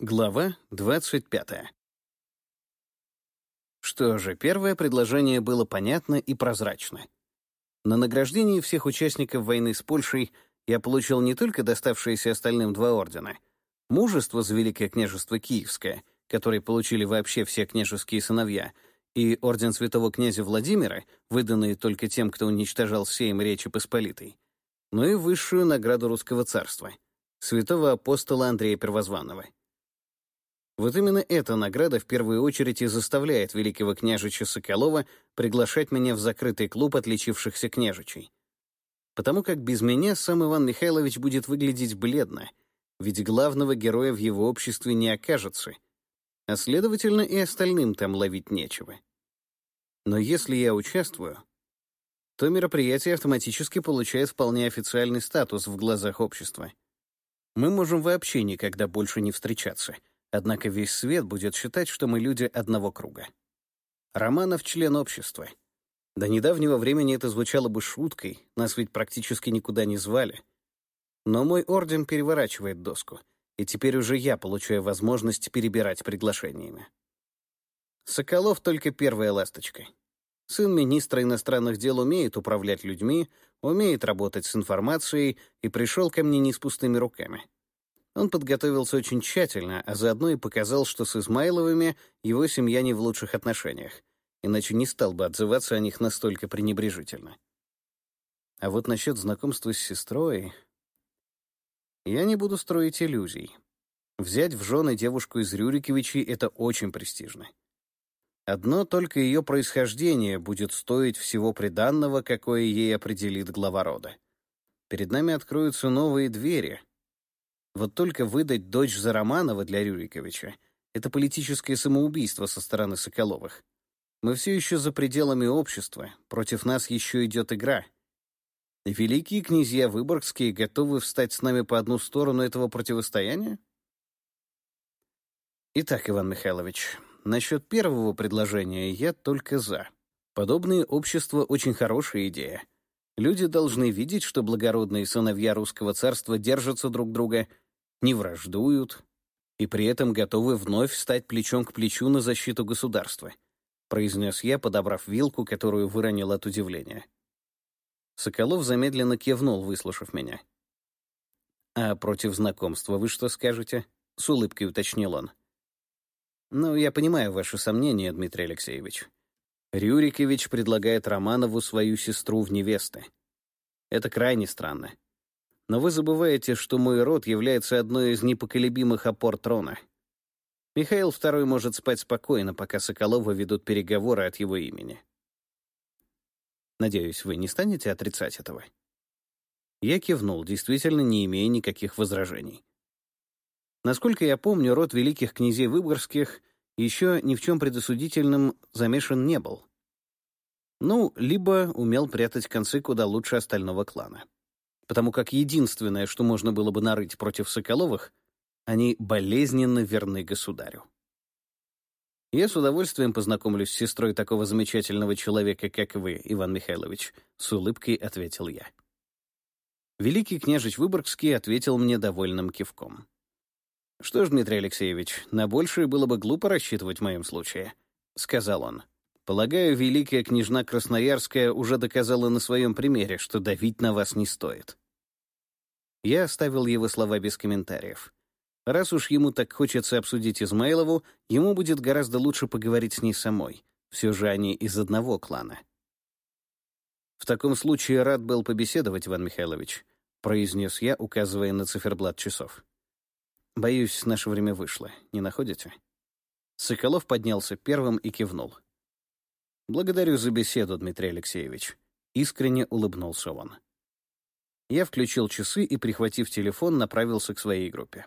Глава 25. Что же, первое предложение было понятно и прозрачно. На награждении всех участников войны с Польшей я получил не только доставшиеся остальным два ордена, мужество за Великое княжество Киевское, который получили вообще все княжеские сыновья, и орден святого князя Владимира, выданные только тем, кто уничтожал сейм Речи Посполитой, но и высшую награду русского царства — святого апостола Андрея Первозванного — вот именно эта награда в первую очередь и заставляет великого княжича Соколова приглашать меня в закрытый клуб отличившихся княжичей. Потому как без меня сам Иван Михайлович будет выглядеть бледно, ведь главного героя в его обществе не окажется, а, следовательно, и остальным там ловить нечего. Но если я участвую, то мероприятие автоматически получает вполне официальный статус в глазах общества. Мы можем вообще никогда больше не встречаться — Однако весь свет будет считать, что мы люди одного круга. Романов — член общества. До недавнего времени это звучало бы шуткой, нас ведь практически никуда не звали. Но мой орден переворачивает доску, и теперь уже я получаю возможность перебирать приглашениями. Соколов — только первая ласточка. Сын министра иностранных дел умеет управлять людьми, умеет работать с информацией и пришел ко мне не с пустыми руками. Он подготовился очень тщательно, а заодно и показал, что с Измайловыми его семья не в лучших отношениях, иначе не стал бы отзываться о них настолько пренебрежительно. А вот насчет знакомства с сестрой... Я не буду строить иллюзий. Взять в жены девушку из Рюриковичей — это очень престижно. Одно только ее происхождение будет стоить всего приданного, какое ей определит глава рода. Перед нами откроются новые двери — вот только выдать дочь за Романова для Рюриковича — это политическое самоубийство со стороны Соколовых. Мы все еще за пределами общества, против нас еще идет игра. Великие князья Выборгские готовы встать с нами по одну сторону этого противостояния? Итак, Иван Михайлович, насчет первого предложения я только за. Подобные общества — очень хорошая идея. Люди должны видеть, что благородные сыновья русского царства держатся друг друга — не враждуют и при этом готовы вновь стать плечом к плечу на защиту государства», произнес я, подобрав вилку, которую выронил от удивления. Соколов замедленно кивнул, выслушав меня. «А против знакомства вы что скажете?» — с улыбкой уточнил он. «Ну, я понимаю ваши сомнения, Дмитрий Алексеевич. Рюрикович предлагает Романову свою сестру в невесты. Это крайне странно. Но вы забываете, что мой род является одной из непоколебимых опор трона. Михаил II может спать спокойно, пока Соколова ведут переговоры от его имени. Надеюсь, вы не станете отрицать этого?» Я кивнул, действительно не имея никаких возражений. Насколько я помню, род великих князей Выборгских еще ни в чем предосудительном замешан не был. Ну, либо умел прятать концы куда лучше остального клана потому как единственное, что можно было бы нарыть против Соколовых, они болезненно верны государю. Я с удовольствием познакомлюсь с сестрой такого замечательного человека, как вы, Иван Михайлович, с улыбкой ответил я. Великий княжич Выборгский ответил мне довольным кивком. «Что ж, Дмитрий Алексеевич, на большее было бы глупо рассчитывать в моем случае», — сказал он. Полагаю, великая княжна Красноярская уже доказала на своем примере, что давить на вас не стоит. Я оставил его слова без комментариев. Раз уж ему так хочется обсудить Измайлову, ему будет гораздо лучше поговорить с ней самой. Все же они из одного клана. «В таком случае рад был побеседовать, Иван Михайлович», — произнес я, указывая на циферблат часов. «Боюсь, наше время вышло. Не находите?» Соколов поднялся первым и кивнул. «Благодарю за беседу, Дмитрий Алексеевич», — искренне улыбнулся он. Я включил часы и, прихватив телефон, направился к своей группе.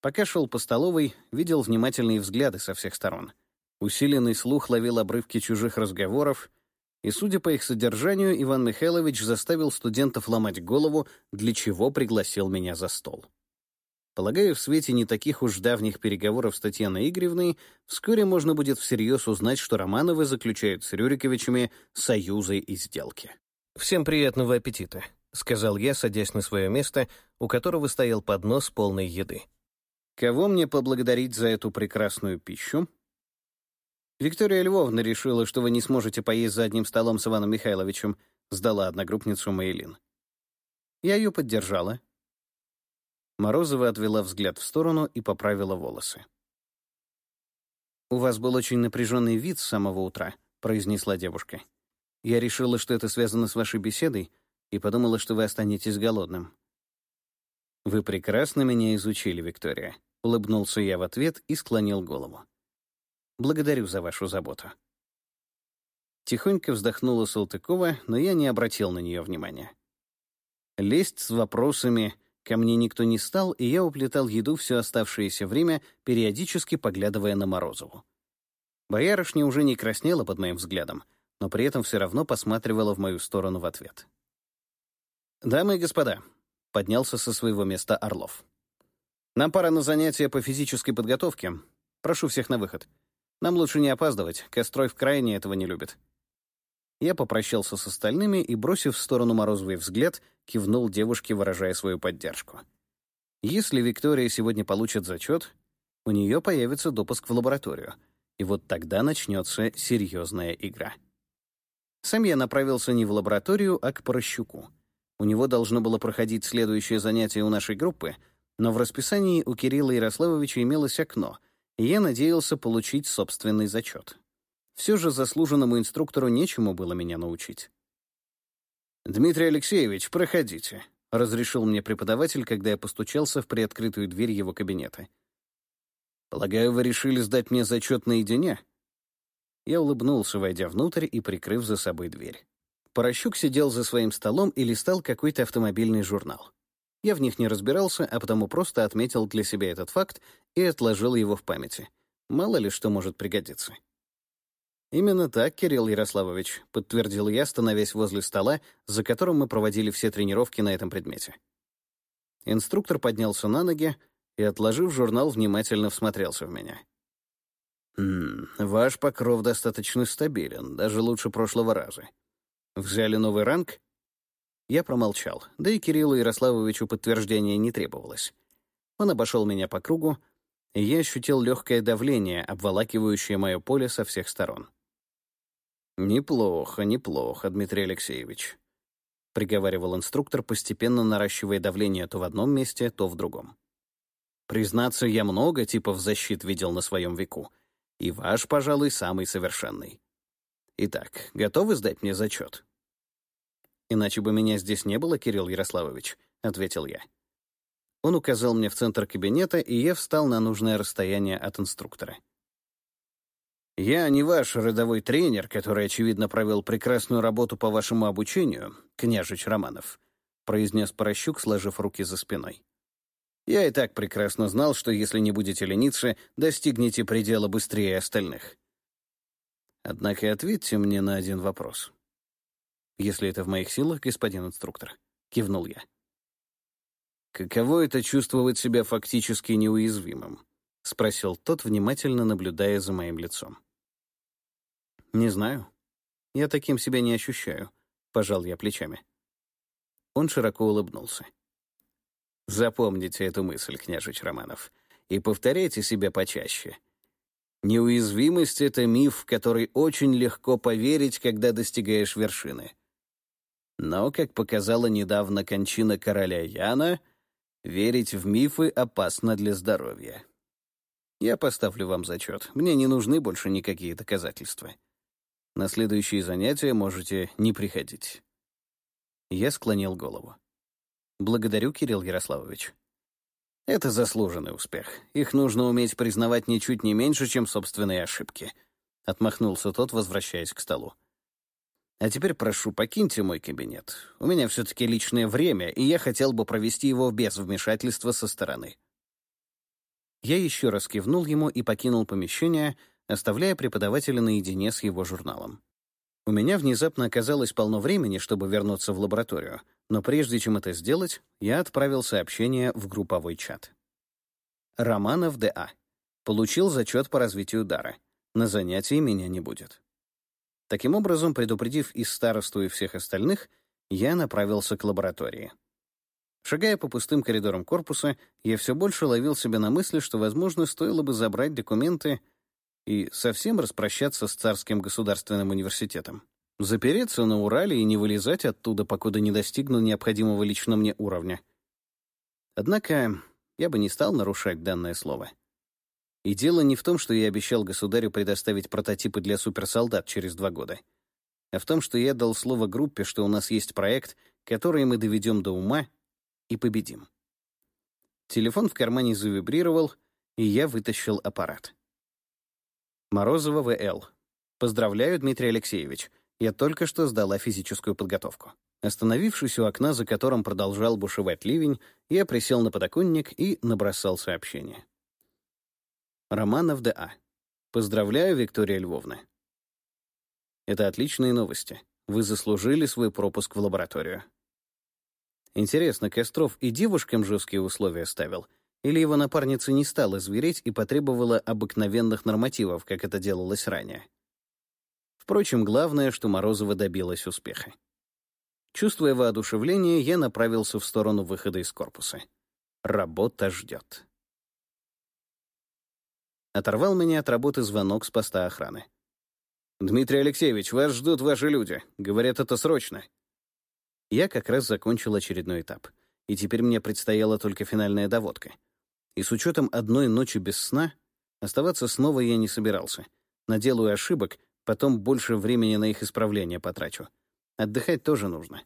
Пока шел по столовой, видел внимательные взгляды со всех сторон. Усиленный слух ловил обрывки чужих разговоров, и, судя по их содержанию, Иван Михайлович заставил студентов ломать голову, для чего пригласил меня за стол. Полагаю, в свете не таких уж давних переговоров с Татьяной Игоревной вскоре можно будет всерьез узнать, что Романовы заключают с Рюриковичами союзы и сделки. «Всем приятного аппетита», — сказал я, садясь на свое место, у которого стоял поднос полной еды. Кого мне поблагодарить за эту прекрасную пищу? Виктория Львовна решила, что вы не сможете поесть за одним столом с Иваном Михайловичем, сдала одногруппницу Мейлин. Я ее поддержала. Морозова отвела взгляд в сторону и поправила волосы. «У вас был очень напряженный вид с самого утра», — произнесла девушка. «Я решила, что это связано с вашей беседой, и подумала, что вы останетесь голодным». «Вы прекрасно меня изучили, Виктория», — улыбнулся я в ответ и склонил голову. «Благодарю за вашу заботу». Тихонько вздохнула Салтыкова, но я не обратил на нее внимания. Лезть с вопросами ко мне никто не стал, и я уплетал еду все оставшееся время, периодически поглядывая на Морозову. Боярышня уже не краснела под моим взглядом, но при этом все равно посматривала в мою сторону в ответ. «Дамы и господа», — поднялся со своего места Орлов. «Нам пора на занятия по физической подготовке. Прошу всех на выход. Нам лучше не опаздывать, Костроев крайне этого не любит». Я попрощался с остальными и, бросив в сторону Морозовой взгляд, кивнул девушке, выражая свою поддержку. Если Виктория сегодня получит зачет, у нее появится допуск в лабораторию, и вот тогда начнется серьезная игра. Сам я направился не в лабораторию, а к Порощуку. У него должно было проходить следующее занятие у нашей группы, но в расписании у Кирилла Ярославовича имелось окно, и я надеялся получить собственный зачет. Все же заслуженному инструктору нечему было меня научить. «Дмитрий Алексеевич, проходите», — разрешил мне преподаватель, когда я постучался в приоткрытую дверь его кабинета. «Полагаю, вы решили сдать мне зачет наедине?» Я улыбнулся, войдя внутрь и прикрыв за собой дверь. Порощук сидел за своим столом и листал какой-то автомобильный журнал. Я в них не разбирался, а потому просто отметил для себя этот факт и отложил его в памяти. Мало ли что может пригодиться. «Именно так, Кирилл Ярославович», — подтвердил я, становясь возле стола, за которым мы проводили все тренировки на этом предмете. Инструктор поднялся на ноги и, отложив журнал, внимательно всмотрелся в меня. «Хм, ваш покров достаточно стабилен, даже лучше прошлого раза. Взяли новый ранг?» Я промолчал, да и Кириллу Ярославовичу подтверждения не требовалось. Он обошел меня по кругу, и я ощутил легкое давление, обволакивающее мое поле со всех сторон. «Неплохо, неплохо, Дмитрий Алексеевич», — приговаривал инструктор, постепенно наращивая давление то в одном месте, то в другом. «Признаться, я много типов защит видел на своем веку, и ваш, пожалуй, самый совершенный. Итак, готовы сдать мне зачет?» «Иначе бы меня здесь не было, Кирилл Ярославович», — ответил я. Он указал мне в центр кабинета, и я встал на нужное расстояние от инструктора. «Я не ваш родовой тренер, который, очевидно, провел прекрасную работу по вашему обучению, княжич Романов», произнес Порощук, сложив руки за спиной. «Я и так прекрасно знал, что если не будете лениться, достигнете предела быстрее остальных. Однако ответьте мне на один вопрос. Если это в моих силах, господин инструктор», — кивнул я. «Каково это чувствовать себя фактически неуязвимым?» — спросил тот, внимательно наблюдая за моим лицом. «Не знаю. Я таким себя не ощущаю», — пожал я плечами. Он широко улыбнулся. «Запомните эту мысль, княжич Романов, и повторяйте себя почаще. Неуязвимость — это миф, в который очень легко поверить, когда достигаешь вершины. Но, как показала недавно кончина короля Яна, верить в мифы опасно для здоровья. Я поставлю вам зачет. Мне не нужны больше никакие доказательства. На следующие занятия можете не приходить». Я склонил голову. «Благодарю, Кирилл Ярославович». «Это заслуженный успех. Их нужно уметь признавать ничуть не меньше, чем собственные ошибки», — отмахнулся тот, возвращаясь к столу. «А теперь прошу, покиньте мой кабинет. У меня все-таки личное время, и я хотел бы провести его без вмешательства со стороны». Я еще раз кивнул ему и покинул помещение, — оставляя преподавателя наедине с его журналом. У меня внезапно оказалось полно времени, чтобы вернуться в лабораторию, но прежде чем это сделать, я отправил сообщение в групповой чат. Романов Д.А. Получил зачет по развитию дара. На занятии меня не будет. Таким образом, предупредив и старосту, и всех остальных, я направился к лаборатории. Шагая по пустым коридорам корпуса, я все больше ловил себя на мысли, что, возможно, стоило бы забрать документы и совсем распрощаться с Царским государственным университетом. Запереться на Урале и не вылезать оттуда, покуда не достигну необходимого лично мне уровня. Однако я бы не стал нарушать данное слово. И дело не в том, что я обещал государю предоставить прототипы для суперсолдат через два года, а в том, что я дал слово группе, что у нас есть проект, который мы доведем до ума и победим. Телефон в кармане завибрировал, и я вытащил аппарат. Морозова В.Л. Поздравляю, Дмитрий Алексеевич. Я только что сдала физическую подготовку. Остановившись у окна, за которым продолжал бушевать ливень, я присел на подоконник и набросал сообщение. Романов Д.А. Поздравляю, Виктория Львовна. Это отличные новости. Вы заслужили свой пропуск в лабораторию. Интересно, Костров и девушкам жесткие условия ставил? Или его напарница не стала звереть и потребовала обыкновенных нормативов, как это делалось ранее? Впрочем, главное, что Морозова добилась успеха. Чувствуя воодушевление, я направился в сторону выхода из корпуса. Работа ждет. Оторвал меня от работы звонок с поста охраны. «Дмитрий Алексеевич, вас ждут ваши люди. Говорят, это срочно». Я как раз закончил очередной этап, и теперь мне предстояла только финальная доводка. И с учетом одной ночи без сна, оставаться снова я не собирался. Наделаю ошибок, потом больше времени на их исправление потрачу. Отдыхать тоже нужно.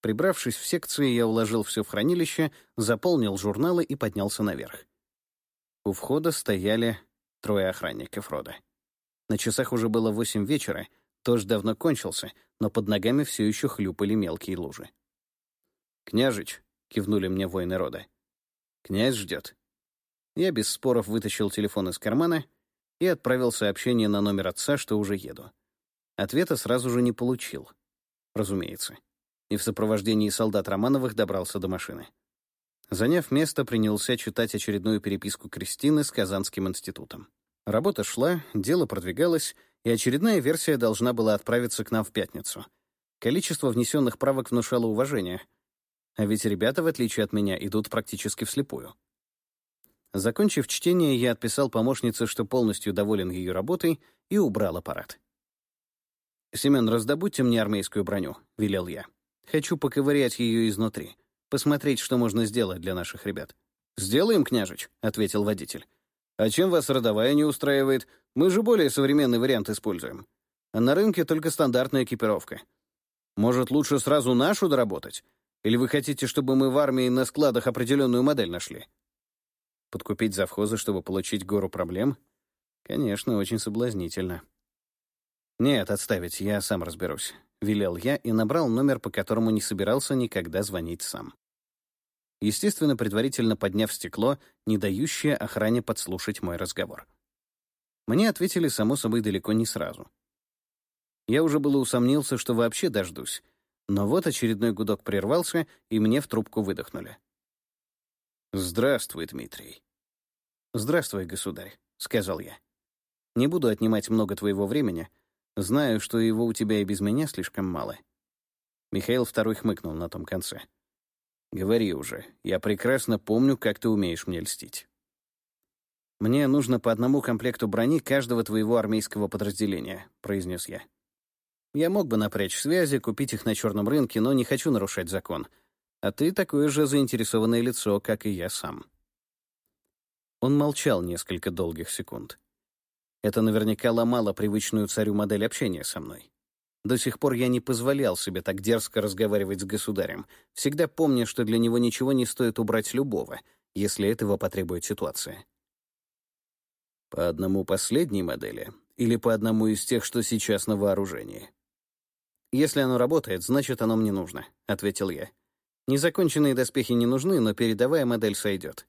Прибравшись в секции, я уложил все в хранилище, заполнил журналы и поднялся наверх. У входа стояли трое охранников рода. На часах уже было восемь вечера, Дождь давно кончился, но под ногами все еще хлюпали мелкие лужи. «Княжич», — кивнули мне воины рода. «Князь ждет». Я без споров вытащил телефон из кармана и отправил сообщение на номер отца, что уже еду. Ответа сразу же не получил. Разумеется. И в сопровождении солдат Романовых добрался до машины. Заняв место, принялся читать очередную переписку Кристины с Казанским институтом. Работа шла, дело продвигалось, и очередная версия должна была отправиться к нам в пятницу. Количество внесенных правок внушало уважение. А ведь ребята, в отличие от меня, идут практически вслепую. Закончив чтение, я отписал помощнице, что полностью доволен ее работой, и убрал аппарат. «Семен, раздобудьте мне армейскую броню», — велел я. «Хочу поковырять ее изнутри, посмотреть, что можно сделать для наших ребят». «Сделаем, княжич», — ответил водитель. А чем вас родовая не устраивает? Мы же более современный вариант используем. А на рынке только стандартная экипировка. Может, лучше сразу нашу доработать? Или вы хотите, чтобы мы в армии на складах определенную модель нашли? Подкупить завхоза, чтобы получить гору проблем? Конечно, очень соблазнительно. Нет, отставить, я сам разберусь. Велел я и набрал номер, по которому не собирался никогда звонить сам естественно, предварительно подняв стекло, не дающее охране подслушать мой разговор. Мне ответили, само собой, далеко не сразу. Я уже было усомнился, что вообще дождусь, но вот очередной гудок прервался, и мне в трубку выдохнули. «Здравствуй, Дмитрий». «Здравствуй, государь», — сказал я. «Не буду отнимать много твоего времени. Знаю, что его у тебя и без меня слишком мало». Михаил второй хмыкнул на том конце. Говори уже. Я прекрасно помню, как ты умеешь мне льстить. «Мне нужно по одному комплекту брони каждого твоего армейского подразделения», — произнес я. «Я мог бы напрячь связи, купить их на черном рынке, но не хочу нарушать закон. А ты такое же заинтересованное лицо, как и я сам». Он молчал несколько долгих секунд. Это наверняка ломало привычную царю модель общения со мной. До сих пор я не позволял себе так дерзко разговаривать с государем, всегда помня, что для него ничего не стоит убрать любого, если этого потребует ситуация. По одному последней модели или по одному из тех, что сейчас на вооружении? «Если оно работает, значит, оно мне нужно», — ответил я. «Незаконченные доспехи не нужны, но передовая модель сойдет».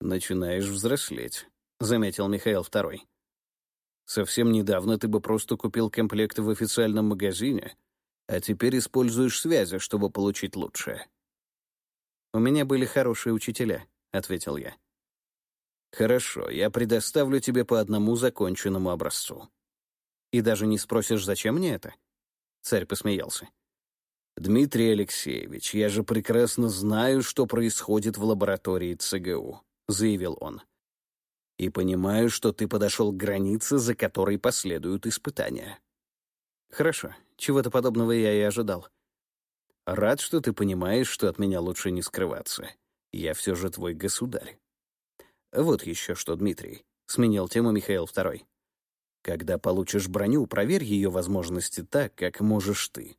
«Начинаешь взрослеть», — заметил Михаил Второй. Совсем недавно ты бы просто купил комплекты в официальном магазине, а теперь используешь связи, чтобы получить лучшее». «У меня были хорошие учителя», — ответил я. «Хорошо, я предоставлю тебе по одному законченному образцу». «И даже не спросишь, зачем мне это?» Царь посмеялся. «Дмитрий Алексеевич, я же прекрасно знаю, что происходит в лаборатории ЦГУ», — заявил он. «И понимаю, что ты подошел к границе, за которой последуют испытания». «Хорошо, чего-то подобного я и ожидал. Рад, что ты понимаешь, что от меня лучше не скрываться. Я все же твой государь». «Вот еще что, Дмитрий», — сменил тему Михаил II. «Когда получишь броню, проверь ее возможности так, как можешь ты.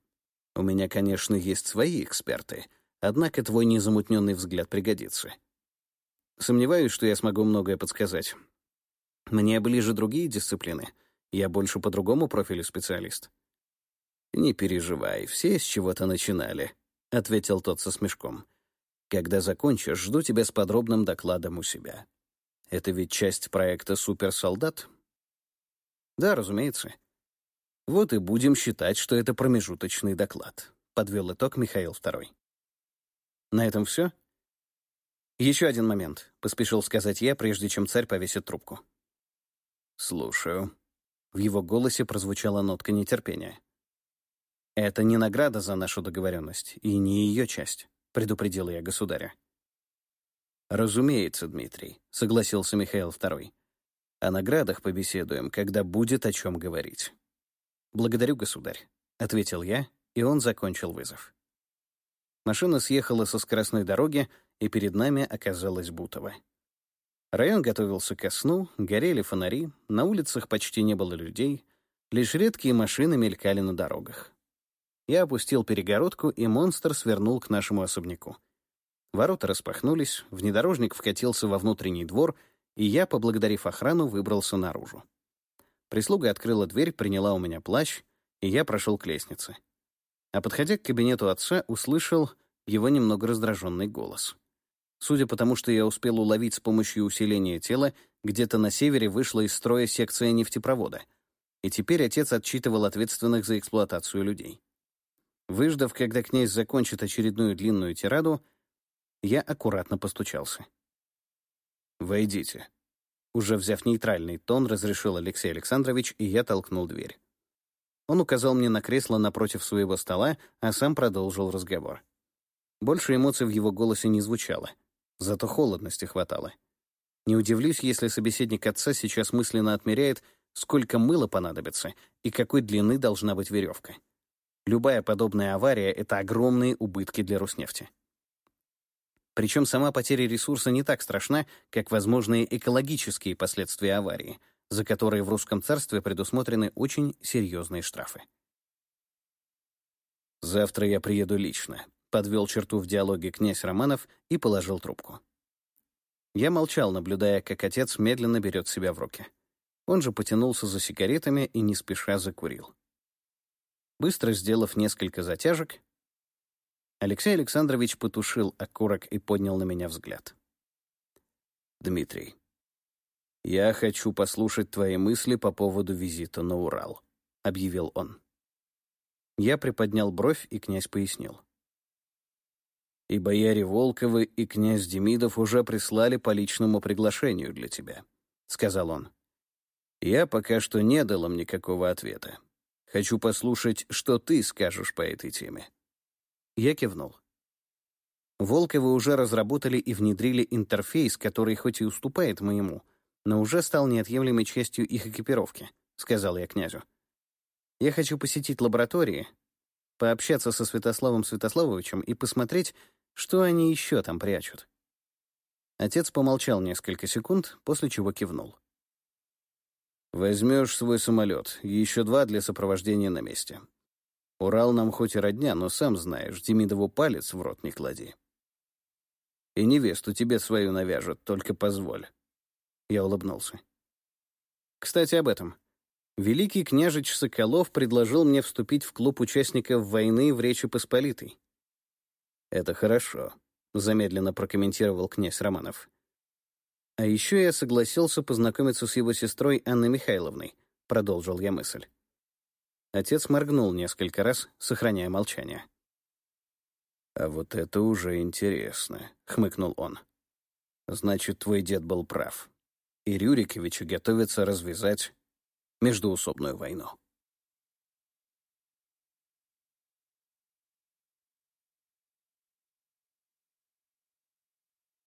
У меня, конечно, есть свои эксперты, однако твой незамутненный взгляд пригодится. Сомневаюсь, что я смогу многое подсказать. Мне ближе другие дисциплины. Я больше по другому профилю специалист. «Не переживай, все с чего-то начинали», — ответил тот со смешком. «Когда закончишь, жду тебя с подробным докладом у себя. Это ведь часть проекта «Суперсолдат»?» «Да, разумеется. Вот и будем считать, что это промежуточный доклад», — подвел итог Михаил II. «На этом все?» «Еще один момент», — поспешил сказать я, прежде чем царь повесит трубку. «Слушаю». В его голосе прозвучала нотка нетерпения. «Это не награда за нашу договоренность и не ее часть», — предупредил я государя. «Разумеется, Дмитрий», — согласился Михаил II. «О наградах побеседуем, когда будет о чем говорить». «Благодарю, государь», — ответил я, и он закончил вызов. Машина съехала со скоростной дороги, и перед нами оказалась Бутово. Район готовился ко сну, горели фонари, на улицах почти не было людей, лишь редкие машины мелькали на дорогах. Я опустил перегородку, и монстр свернул к нашему особняку. Ворота распахнулись, внедорожник вкатился во внутренний двор, и я, поблагодарив охрану, выбрался наружу. Прислуга открыла дверь, приняла у меня плащ, и я прошел к лестнице. А подходя к кабинету отца, услышал его немного раздраженный голос. Судя по тому, что я успел уловить с помощью усиления тела, где-то на севере вышла из строя секция нефтепровода, и теперь отец отчитывал ответственных за эксплуатацию людей. Выждав, когда князь закончит очередную длинную тираду, я аккуратно постучался. «Войдите», уже взяв нейтральный тон, разрешил Алексей Александрович, и я толкнул дверь. Он указал мне на кресло напротив своего стола, а сам продолжил разговор. Больше эмоций в его голосе не звучало, зато холодности хватало. Не удивлюсь, если собеседник отца сейчас мысленно отмеряет, сколько мыла понадобится и какой длины должна быть веревка. Любая подобная авария — это огромные убытки для Руснефти. Причем сама потеря ресурса не так страшна, как возможные экологические последствия аварии, за которые в русском царстве предусмотрены очень серьезные штрафы. «Завтра я приеду лично», — подвел черту в диалоге князь Романов и положил трубку. Я молчал, наблюдая, как отец медленно берет себя в руки. Он же потянулся за сигаретами и не спеша закурил. Быстро сделав несколько затяжек, Алексей Александрович потушил окурок и поднял на меня взгляд. «Дмитрий, я хочу послушать твои мысли по поводу визита на Урал», — объявил он. Я приподнял бровь, и князь пояснил. «И бояре Волковы, и князь Демидов уже прислали по личному приглашению для тебя», — сказал он. «Я пока что не дал им никакого ответа. Хочу послушать, что ты скажешь по этой теме». Я кивнул. Волковы уже разработали и внедрили интерфейс, который хоть и уступает моему, но уже стал неотъемлемой частью их экипировки, сказал я князю. Я хочу посетить лаборатории, пообщаться со Святославом Святославовичем и посмотреть, что они еще там прячут. Отец помолчал несколько секунд, после чего кивнул. «Возьмешь свой самолет, еще два для сопровождения на месте. Урал нам хоть и родня, но сам знаешь, Демидову палец в рот не клади. И невесту тебе свою навяжут, только позволь. Я улыбнулся. Кстати, об этом. Великий княжич Соколов предложил мне вступить в клуб участников войны в Речи Посполитой. «Это хорошо», — замедленно прокомментировал князь Романов. «А еще я согласился познакомиться с его сестрой Анной Михайловной», — продолжил я мысль. Отец моргнул несколько раз, сохраняя молчание. «А вот это уже интересно», — хмыкнул он. «Значит, твой дед был прав. И Рюриковичи готовятся развязать междуусобную войну».